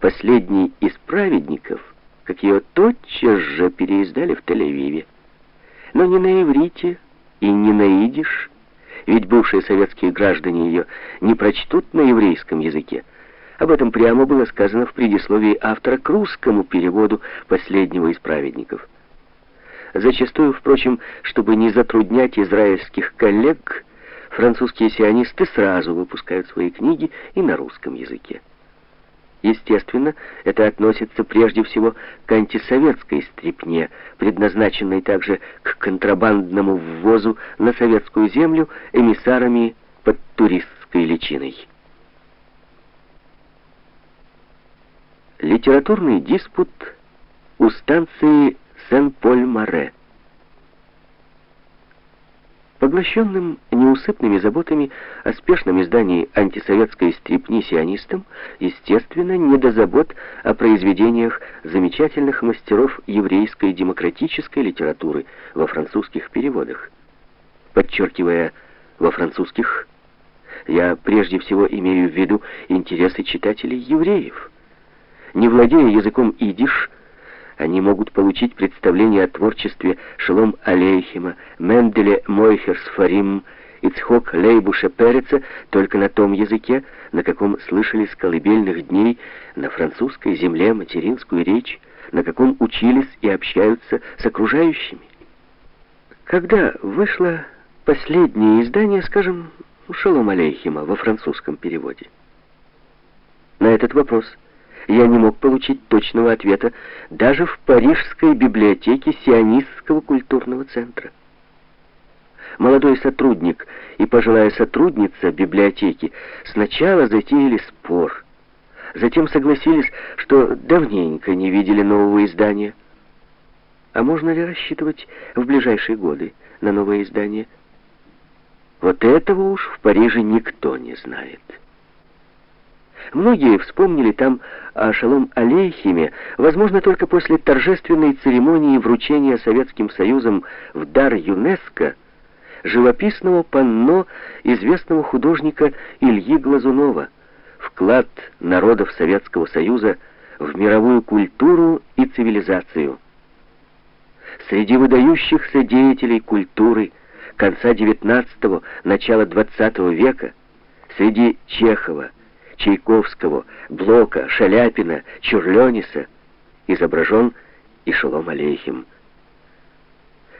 последний из праведников, как ее тотчас же переиздали в Тель-Авиве. Но не на иврите и не на идиш, ведь бывшие советские граждане ее не прочтут на еврейском языке. Об этом прямо было сказано в предисловии автора к русскому переводу последнего из праведников. Зачастую, впрочем, чтобы не затруднять израильских коллег, французские сионисты сразу выпускают свои книги и на русском языке. Естественно, это относится прежде всего к антисоветской стрипне, предназначенной также к контрабандному ввозу на советскую землю эмиссарами под туристской личиной. Литературный диспут у станции Сен-Поль-Маре. Поглощенным неусыпными заботами о спешном издании антисоветской стрипни сионистам, естественно, не до забот о произведениях замечательных мастеров еврейской демократической литературы во французских переводах. Подчеркивая «во французских», я прежде всего имею в виду интересы читателей евреев. Не владея языком идиш, они могут получить представление о творчестве Шелом Алейхима, Менделе Мойхерс Фарим, Ицхок Лейбуша Переца только на том языке, на каком слышали с колыбельных дней на французской земле материнскую речь, на каком учились и общаются с окружающими. Когда вышло последнее издание, скажем, Шалом Алейхима во французском переводе? На этот вопрос – я не мог получить точного ответа даже в Парижской библиотеке Сионистского культурного центра. Молодой сотрудник и пожилая сотрудница библиотеки сначала затеяли спор, затем согласились, что давненько не видели нового издания. А можно ли рассчитывать в ближайшие годы на новое издание? Вот этого уж в Париже никто не знает. Многие вспомнили там о Шалом Алейхиме, возможно, только после торжественной церемонии вручения Советским Союзом в дар ЮНЕСКО живописного панно известного художника Ильи Глазунова «Вклад народов Советского Союза в мировую культуру и цивилизацию». Среди выдающихся деятелей культуры конца XIX – начала XX века, среди Чехова, Чайковского, Блока, Шаляпина, Чурлениса изображен и Шолом Алейхим.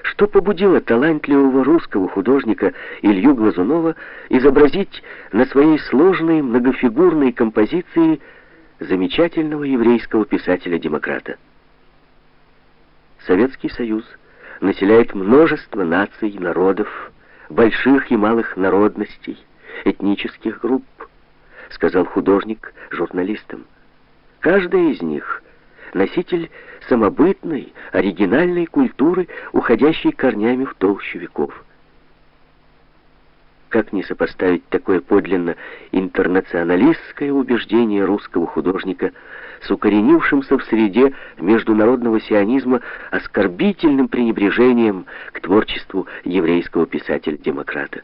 Что побудило талантливого русского художника Илью Глазунова изобразить на своей сложной многофигурной композиции замечательного еврейского писателя-демократа? Советский Союз населяет множество наций, народов, больших и малых народностей, этнических групп сказал художник журналистам. Каждая из них — носитель самобытной, оригинальной культуры, уходящей корнями в толщу веков. Как не сопоставить такое подлинно интернационалистское убеждение русского художника с укоренившимся в среде международного сионизма оскорбительным пренебрежением к творчеству еврейского писателя-демократа?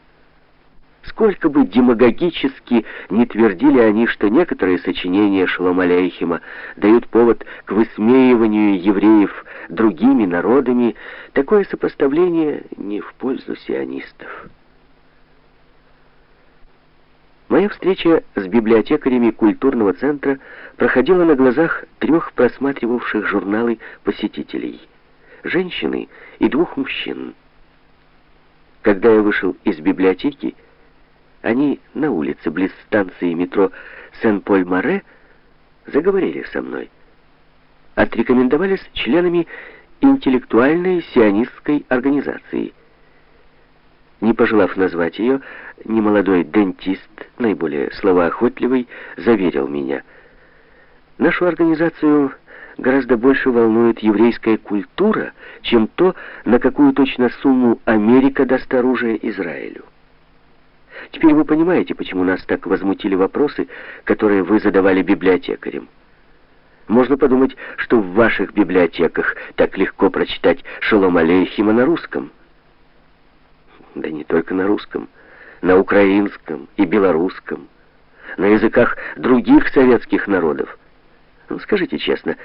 Сколько бы демагогически не твердили они, что некоторые сочинения Шломаляйхима дают повод к высмеиванию евреев другими народами, такое сопоставление не в пользу сионистов. Моя встреча с библиотекарями культурного центра проходила на глазах трех просматривавших журналы посетителей – женщины и двух мужчин. Когда я вышел из библиотеки, они на улице, близ станции метро Сен-Поль-Маре, заговорили со мной. Отрекомендовались членами интеллектуальной сионистской организации. Не пожелав назвать ее, немолодой дентист, наиболее словоохотливый, заверил меня. Нашу организацию гораздо больше волнует еврейская культура, чем то, на какую точно сумму Америка даст оружие Израилю. Теперь вы понимаете, почему нас так возмутили вопросы, которые вы задавали библиотекарям. Можно подумать, что в ваших библиотеках так легко прочитать Шолом Алейхима на русском. Да не только на русском, на украинском и белорусском, на языках других советских народов. Ну, скажите честно,